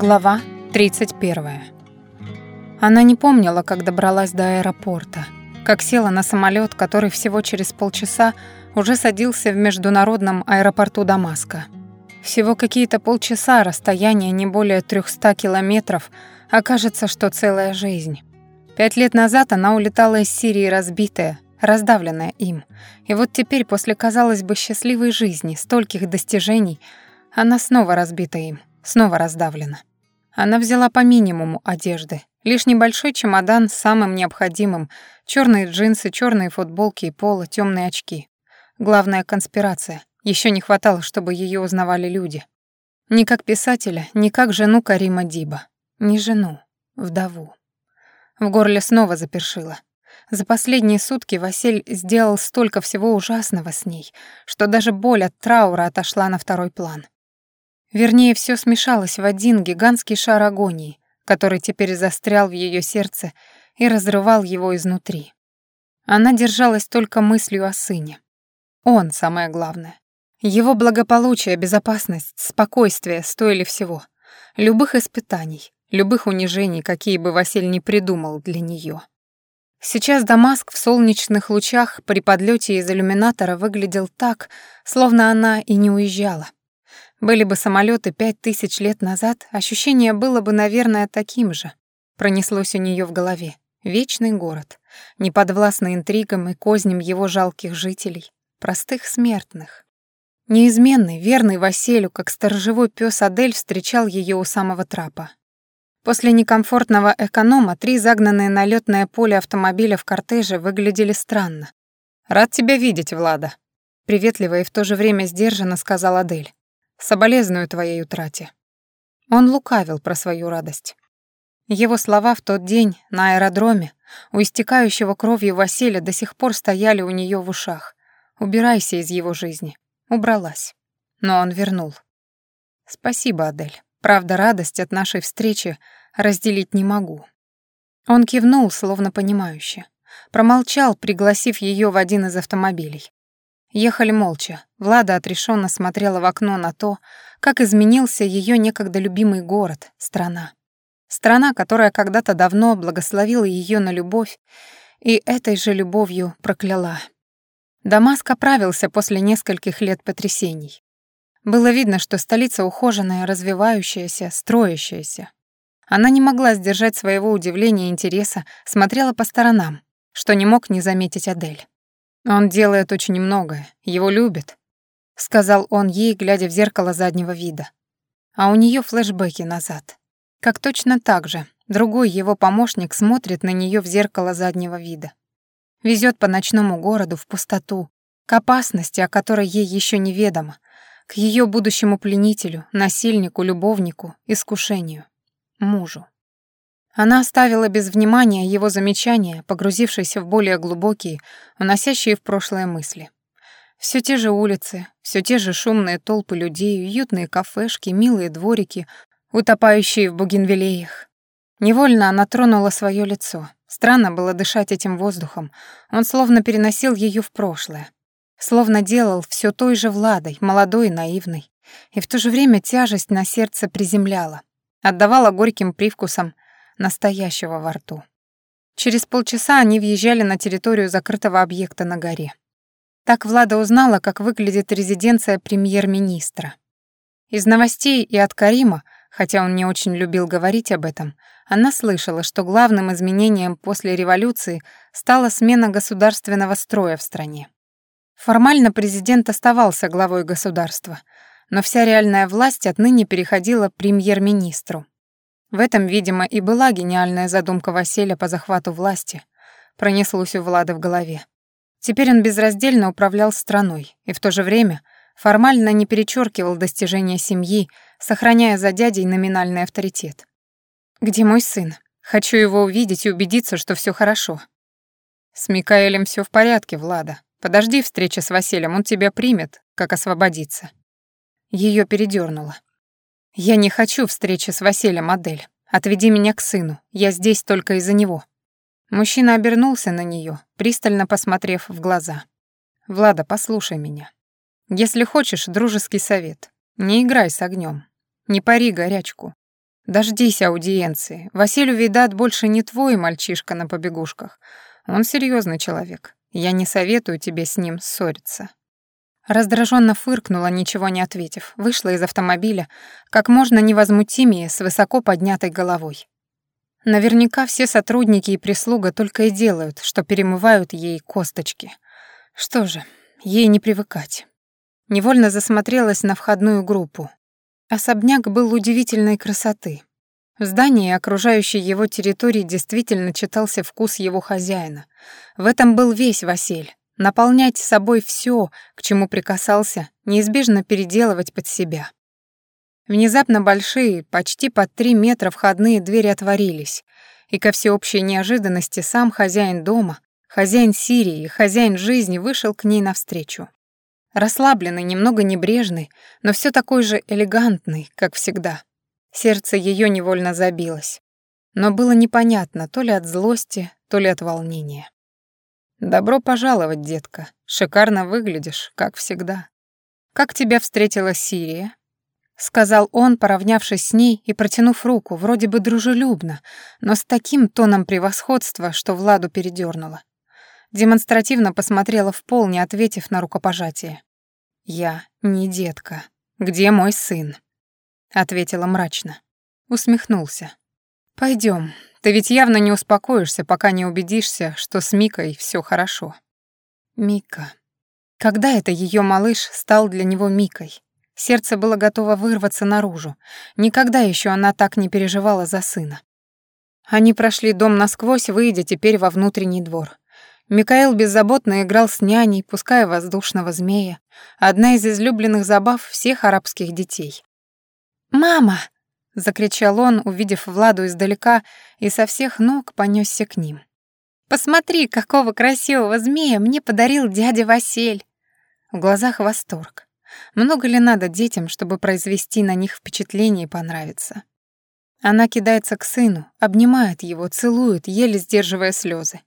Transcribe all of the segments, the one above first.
Глава 31. Она не помнила, как добралась до аэропорта, как села на самолет, который всего через полчаса уже садился в международном аэропорту Дамаска. Всего какие-то полчаса, расстояние не более 300 километров, окажется, что целая жизнь. Пять лет назад она улетала из Сирии разбитая, раздавленная им. И вот теперь, после, казалось бы, счастливой жизни, стольких достижений, она снова разбита им, снова раздавлена. Она взяла по минимуму одежды. Лишь небольшой чемодан с самым необходимым, черные джинсы, черные футболки и поло, темные очки. Главная конспирация. Еще не хватало, чтобы ее узнавали люди. Ни как писателя, ни как жену Карима Диба. Не жену, вдову. В горле снова запершило. За последние сутки Василь сделал столько всего ужасного с ней, что даже боль от траура отошла на второй план. Вернее, все смешалось в один гигантский шар агонии, который теперь застрял в ее сердце и разрывал его изнутри. Она держалась только мыслью о сыне. Он самое главное. Его благополучие, безопасность, спокойствие стоили всего. Любых испытаний, любых унижений, какие бы Василь не придумал для нее. Сейчас Дамаск в солнечных лучах при подлете из иллюминатора выглядел так, словно она и не уезжала. Были бы самолеты пять тысяч лет назад, ощущение было бы, наверное, таким же. Пронеслось у нее в голове. Вечный город, неподвластный интригам и козням его жалких жителей, простых смертных. Неизменный, верный Василю, как сторожевой пес Адель встречал ее у самого трапа. После некомфортного эконома три загнанные на лётное поле автомобиля в кортеже выглядели странно. «Рад тебя видеть, Влада», — приветливо и в то же время сдержанно сказал Адель. Соболезную твоей утрате». Он лукавил про свою радость. Его слова в тот день на аэродроме у истекающего кровью Василия до сих пор стояли у нее в ушах. «Убирайся из его жизни». Убралась. Но он вернул. «Спасибо, Адель. Правда, радость от нашей встречи разделить не могу». Он кивнул, словно понимающе. Промолчал, пригласив ее в один из автомобилей. Ехали молча. Влада отрешенно смотрела в окно на то, как изменился ее некогда любимый город, страна. Страна, которая когда-то давно благословила ее на любовь и этой же любовью прокляла. Дамаск оправился после нескольких лет потрясений. Было видно, что столица ухоженная, развивающаяся, строящаяся. Она не могла сдержать своего удивления и интереса, смотрела по сторонам, что не мог не заметить Адель. «Он делает очень многое, его любят», — сказал он ей, глядя в зеркало заднего вида. А у нее флешбеки назад. Как точно так же другой его помощник смотрит на нее в зеркало заднего вида. Везет по ночному городу в пустоту, к опасности, о которой ей еще неведомо, к ее будущему пленителю, насильнику, любовнику, искушению, мужу. Она оставила без внимания его замечания, погрузившись в более глубокие, уносящие в прошлое мысли. Все те же улицы, все те же шумные толпы людей, уютные кафешки, милые дворики, утопающие в бугенвилеях. Невольно она тронула свое лицо. Странно было дышать этим воздухом. Он словно переносил ее в прошлое. Словно делал все той же Владой, молодой и наивной. И в то же время тяжесть на сердце приземляла. Отдавала горьким привкусом настоящего во рту. Через полчаса они въезжали на территорию закрытого объекта на горе. Так Влада узнала, как выглядит резиденция премьер-министра. Из новостей и от Карима, хотя он не очень любил говорить об этом, она слышала, что главным изменением после революции стала смена государственного строя в стране. Формально президент оставался главой государства, но вся реальная власть отныне переходила премьер-министру, в этом, видимо, и была гениальная задумка Василия по захвату власти, пронеслось у Влада в голове. Теперь он безраздельно управлял страной и в то же время формально не перечеркивал достижения семьи, сохраняя за дядей номинальный авторитет. «Где мой сын? Хочу его увидеть и убедиться, что все хорошо». «С Микаэлем все в порядке, Влада. Подожди встречи с Василием, он тебя примет, как освободиться». Ее передернуло. «Я не хочу встречи с Василием, Адель. Отведи меня к сыну. Я здесь только из-за него». Мужчина обернулся на нее, пристально посмотрев в глаза. «Влада, послушай меня. Если хочешь, дружеский совет. Не играй с огнем. Не пари горячку. Дождись аудиенции. Василию Видат больше не твой мальчишка на побегушках. Он серьезный человек. Я не советую тебе с ним ссориться». Раздраженно фыркнула, ничего не ответив, вышла из автомобиля, как можно невозмутимее, с высоко поднятой головой. Наверняка все сотрудники и прислуга только и делают, что перемывают ей косточки. Что же, ей не привыкать. Невольно засмотрелась на входную группу. Особняк был удивительной красоты. В здании окружающей его территории действительно читался вкус его хозяина. В этом был весь Василь. Наполнять собой все, к чему прикасался, неизбежно переделывать под себя. Внезапно большие, почти под три метра входные двери отворились, и ко всеобщей неожиданности сам хозяин дома, хозяин Сирии, хозяин жизни вышел к ней навстречу. Расслабленный, немного небрежный, но все такой же элегантный, как всегда. Сердце ее невольно забилось. Но было непонятно, то ли от злости, то ли от волнения. «Добро пожаловать, детка. Шикарно выглядишь, как всегда. Как тебя встретила Сирия?» Сказал он, поравнявшись с ней и протянув руку, вроде бы дружелюбно, но с таким тоном превосходства, что Владу передернуло. Демонстративно посмотрела в пол, не ответив на рукопожатие. «Я не детка. Где мой сын?» ответила мрачно. Усмехнулся. Пойдем. Ты ведь явно не успокоишься, пока не убедишься, что с Микой все хорошо. Мика. Когда это ее малыш стал для него Микой? Сердце было готово вырваться наружу. Никогда еще она так не переживала за сына. Они прошли дом насквозь, выйдя теперь во внутренний двор. Микаэл беззаботно играл с няней, пуская воздушного змея. Одна из излюбленных забав всех арабских детей. «Мама!» — закричал он, увидев Владу издалека, и со всех ног понесся к ним. «Посмотри, какого красивого змея мне подарил дядя Василь!» В глазах восторг. Много ли надо детям, чтобы произвести на них впечатление и понравиться? Она кидается к сыну, обнимает его, целует, еле сдерживая слезы.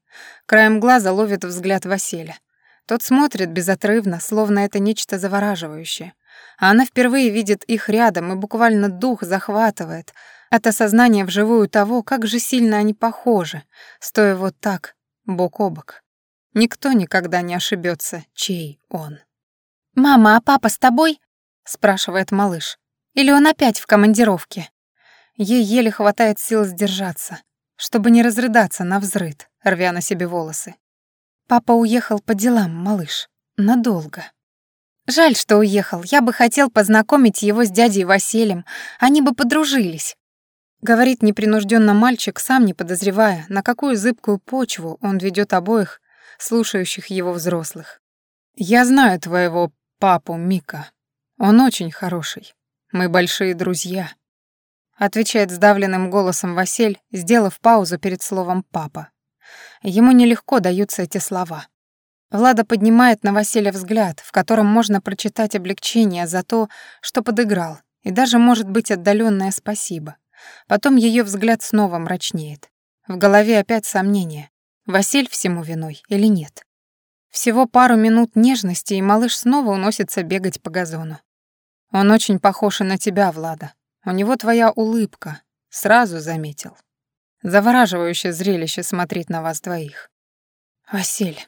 Краем глаза ловит взгляд Василя. Тот смотрит безотрывно, словно это нечто завораживающее а она впервые видит их рядом и буквально дух захватывает от осознания вживую того, как же сильно они похожи, стоя вот так, бок о бок. Никто никогда не ошибется, чей он. «Мама, а папа с тобой?» — спрашивает малыш. «Или он опять в командировке?» Ей еле хватает сил сдержаться, чтобы не разрыдаться на взрыд, рвя на себе волосы. «Папа уехал по делам, малыш. Надолго». Жаль, что уехал. Я бы хотел познакомить его с дядей Василием. Они бы подружились. Говорит непринужденно мальчик, сам не подозревая, на какую зыбкую почву он ведет обоих, слушающих его взрослых. «Я знаю твоего папу Мика. Он очень хороший. Мы большие друзья», — отвечает сдавленным голосом Василь, сделав паузу перед словом «папа». Ему нелегко даются эти слова. Влада поднимает на Василия взгляд, в котором можно прочитать облегчение за то, что подыграл, и даже, может быть, отдаленное спасибо. Потом ее взгляд снова мрачнеет. В голове опять сомнение, Василь всему виной или нет. Всего пару минут нежности, и малыш снова уносится бегать по газону. Он очень похож и на тебя, Влада. У него твоя улыбка. Сразу заметил. Завораживающее зрелище смотреть на вас двоих. Василь.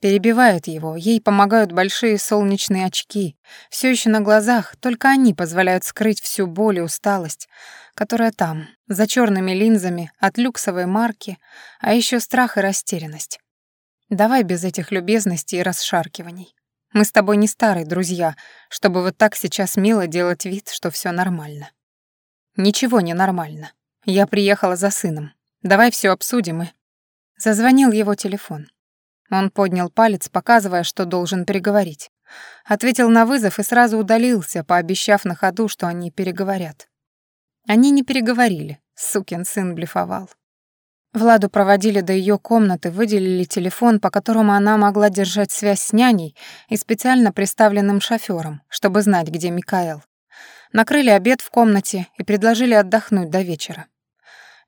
Перебивают его, ей помогают большие солнечные очки. Все еще на глазах, только они позволяют скрыть всю боль и усталость, которая там, за черными линзами от люксовой марки, а еще страх и растерянность. Давай без этих любезностей и расшаркиваний. Мы с тобой не старые друзья, чтобы вот так сейчас мило делать вид, что все нормально. Ничего не нормально. Я приехала за сыном. Давай все обсудим и... Зазвонил его телефон. Он поднял палец, показывая, что должен переговорить. Ответил на вызов и сразу удалился, пообещав на ходу, что они переговорят. Они не переговорили, сукин сын блефовал. Владу проводили до ее комнаты, выделили телефон, по которому она могла держать связь с няней и специально приставленным шофёром, чтобы знать, где Микаэл. Накрыли обед в комнате и предложили отдохнуть до вечера.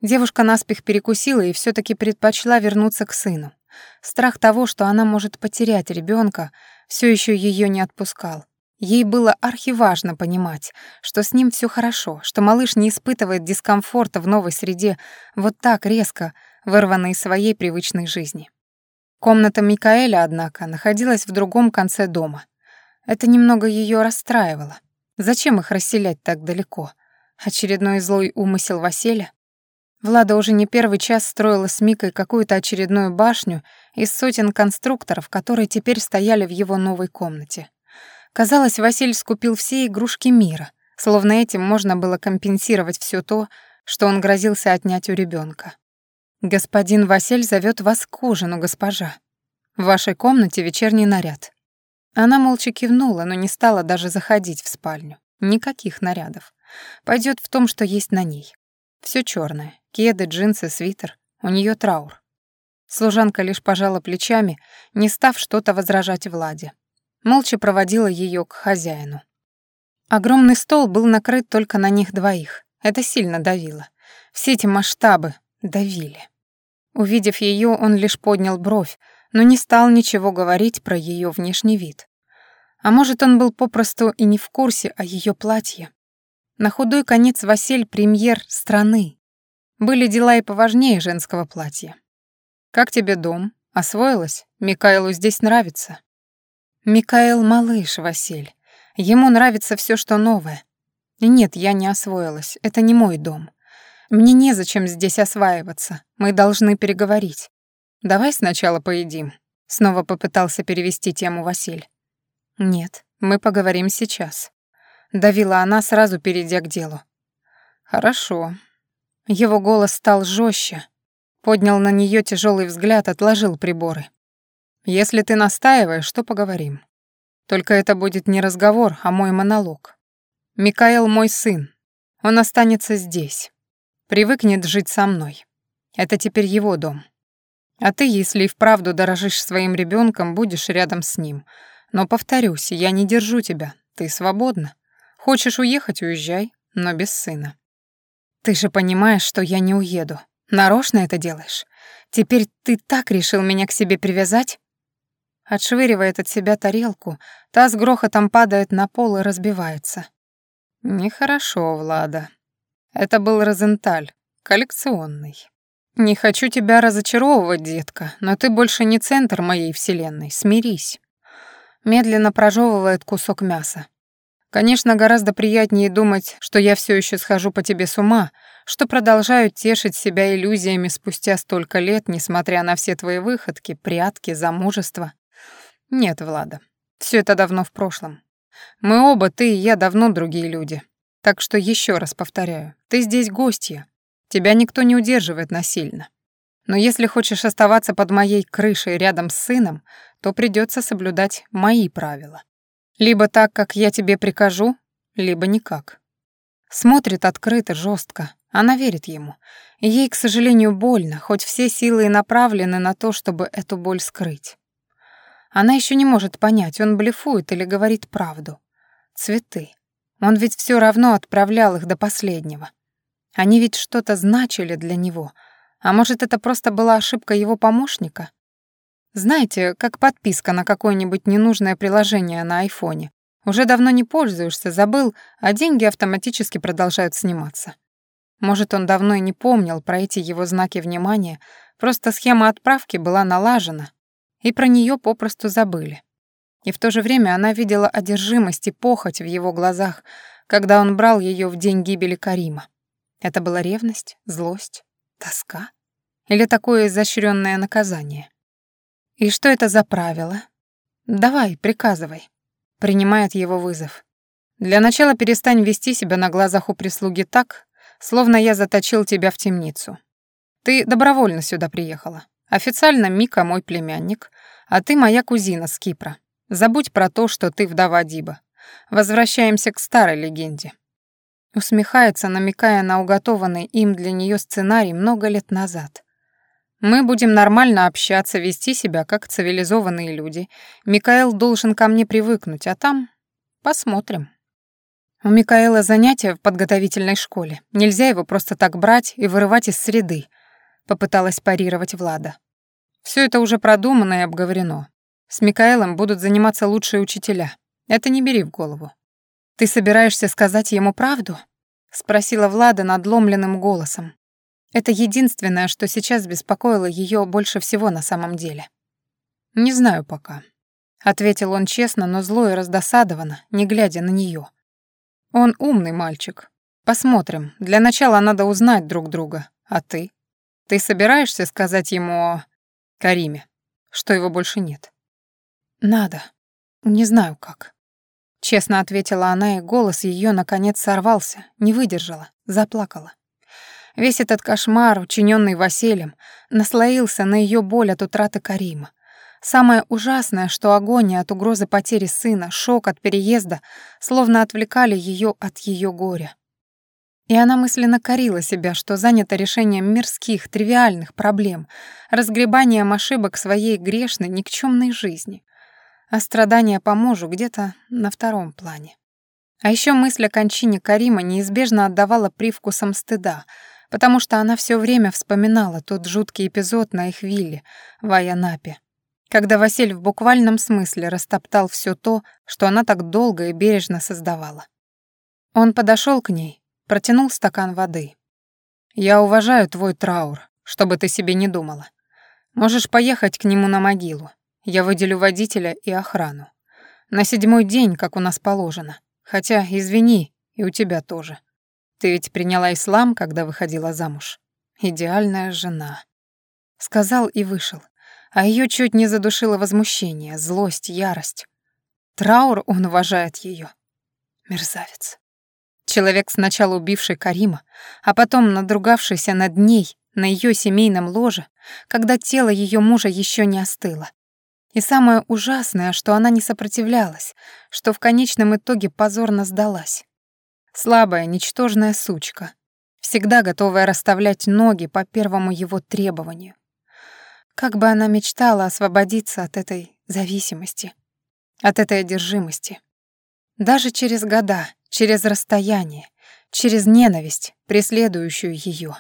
Девушка наспех перекусила и все таки предпочла вернуться к сыну. Страх того, что она может потерять ребенка, все еще ее не отпускал. Ей было архиважно понимать, что с ним все хорошо, что малыш не испытывает дискомфорта в новой среде, вот так резко, вырванной из своей привычной жизни. Комната Микаэля, однако, находилась в другом конце дома. Это немного ее расстраивало. Зачем их расселять так далеко? Очередной злой умысел Василя? Влада уже не первый час строила с Микой какую-то очередную башню из сотен конструкторов, которые теперь стояли в его новой комнате. Казалось, Василь скупил все игрушки мира, словно этим можно было компенсировать все то, что он грозился отнять у ребенка. «Господин Василь зовет вас к ужину, госпожа. В вашей комнате вечерний наряд». Она молча кивнула, но не стала даже заходить в спальню. Никаких нарядов. Пойдет в том, что есть на ней. Все черное: кеды, джинсы, свитер. У нее траур. Служанка лишь пожала плечами, не став что-то возражать Владе. Молча проводила ее к хозяину. Огромный стол был накрыт только на них двоих. Это сильно давило. Все эти масштабы давили. Увидев ее, он лишь поднял бровь, но не стал ничего говорить про ее внешний вид. А может, он был попросту и не в курсе о ее платье. На худой конец Василь премьер страны. Были дела и поважнее женского платья. «Как тебе дом? Освоилась? Микаэлу здесь нравится?» «Микаэл малыш, Василь. Ему нравится все, что новое. Нет, я не освоилась. Это не мой дом. Мне незачем здесь осваиваться. Мы должны переговорить. Давай сначала поедим». Снова попытался перевести тему Василь. «Нет, мы поговорим сейчас», — давила она, сразу перейдя к делу. «Хорошо». Его голос стал жестче, поднял на нее тяжелый взгляд, отложил приборы. «Если ты настаиваешь, то поговорим. Только это будет не разговор, а мой монолог. Микаэл мой сын. Он останется здесь. Привыкнет жить со мной. Это теперь его дом. А ты, если и вправду дорожишь своим ребенком, будешь рядом с ним, но, повторюсь, я не держу тебя. Ты свободна. Хочешь уехать — уезжай, но без сына. Ты же понимаешь, что я не уеду. Нарочно это делаешь. Теперь ты так решил меня к себе привязать? Отшвыривает от себя тарелку, та с грохотом падает на пол и разбивается. Нехорошо, Влада. Это был Розенталь, коллекционный. Не хочу тебя разочаровывать, детка, но ты больше не центр моей вселенной, смирись медленно прожевывает кусок мяса. Конечно, гораздо приятнее думать, что я все еще схожу по тебе с ума, что продолжаю тешить себя иллюзиями спустя столько лет, несмотря на все твои выходки, прятки, замужество. Нет, Влада, все это давно в прошлом. Мы оба, ты и я, давно другие люди. Так что еще раз повторяю, ты здесь гостья. Тебя никто не удерживает насильно. Но если хочешь оставаться под моей крышей рядом с сыном, то придется соблюдать мои правила. Либо так, как я тебе прикажу, либо никак. Смотрит открыто, жестко. Она верит ему. Ей, к сожалению, больно, хоть все силы и направлены на то, чтобы эту боль скрыть. Она еще не может понять, он блефует или говорит правду. Цветы. Он ведь все равно отправлял их до последнего. Они ведь что-то значили для него — а может, это просто была ошибка его помощника? Знаете, как подписка на какое-нибудь ненужное приложение на айфоне. Уже давно не пользуешься, забыл, а деньги автоматически продолжают сниматься. Может, он давно и не помнил про эти его знаки внимания, просто схема отправки была налажена, и про нее попросту забыли. И в то же время она видела одержимость и похоть в его глазах, когда он брал ее в день гибели Карима. Это была ревность, злость, Тоска? Или такое изощренное наказание? И что это за правило? Давай, приказывай. Принимает его вызов. Для начала перестань вести себя на глазах у прислуги так, словно я заточил тебя в темницу. Ты добровольно сюда приехала. Официально Мика мой племянник, а ты моя кузина с Кипра. Забудь про то, что ты вдова Диба. Возвращаемся к старой легенде. Усмехается, намекая на уготованный им для нее сценарий много лет назад. Мы будем нормально общаться, вести себя как цивилизованные люди. Микаэл должен ко мне привыкнуть, а там посмотрим. У Микаэла занятия в подготовительной школе. Нельзя его просто так брать и вырывать из среды, попыталась парировать Влада. Все это уже продумано и обговорено. С Микаэлом будут заниматься лучшие учителя. Это не бери в голову. Ты собираешься сказать ему правду? спросила Влада надломленным голосом. Это единственное, что сейчас беспокоило ее больше всего на самом деле. Не знаю пока, ответил он честно, но зло и раздосадованно, не глядя на нее. Он умный мальчик. Посмотрим. Для начала надо узнать друг друга. А ты? Ты собираешься сказать ему о Кариме, что его больше нет? Надо. Не знаю как. Честно ответила она, и голос ее наконец сорвался, не выдержала, заплакала. Весь этот кошмар, учиненный Василием, наслоился на ее боль от утраты Карима. Самое ужасное, что агония от угрозы потери сына, шок от переезда словно отвлекали ее от ее горя. И она мысленно корила себя, что занята решением мирских, тривиальных проблем, разгребанием ошибок своей грешной, никчемной жизни. А страдания по мужу где-то на втором плане. А еще мысль о кончине Карима неизбежно отдавала привкусом стыда, потому что она все время вспоминала тот жуткий эпизод на их вилле в Айанапе, когда Василь в буквальном смысле растоптал все то, что она так долго и бережно создавала. Он подошел к ней, протянул стакан воды. «Я уважаю твой траур, чтобы ты себе не думала. Можешь поехать к нему на могилу. Я выделю водителя и охрану. На седьмой день, как у нас положено. Хотя, извини, и у тебя тоже. Ты ведь приняла ислам, когда выходила замуж. Идеальная жена». Сказал и вышел. А ее чуть не задушило возмущение, злость, ярость. Траур он уважает ее. Мерзавец. Человек, сначала убивший Карима, а потом надругавшийся над ней на ее семейном ложе, когда тело ее мужа еще не остыло. И самое ужасное, что она не сопротивлялась, что в конечном итоге позорно сдалась. Слабая, ничтожная сучка, всегда готовая расставлять ноги по первому его требованию. Как бы она мечтала освободиться от этой зависимости, от этой одержимости. Даже через года, через расстояние, через ненависть, преследующую ее.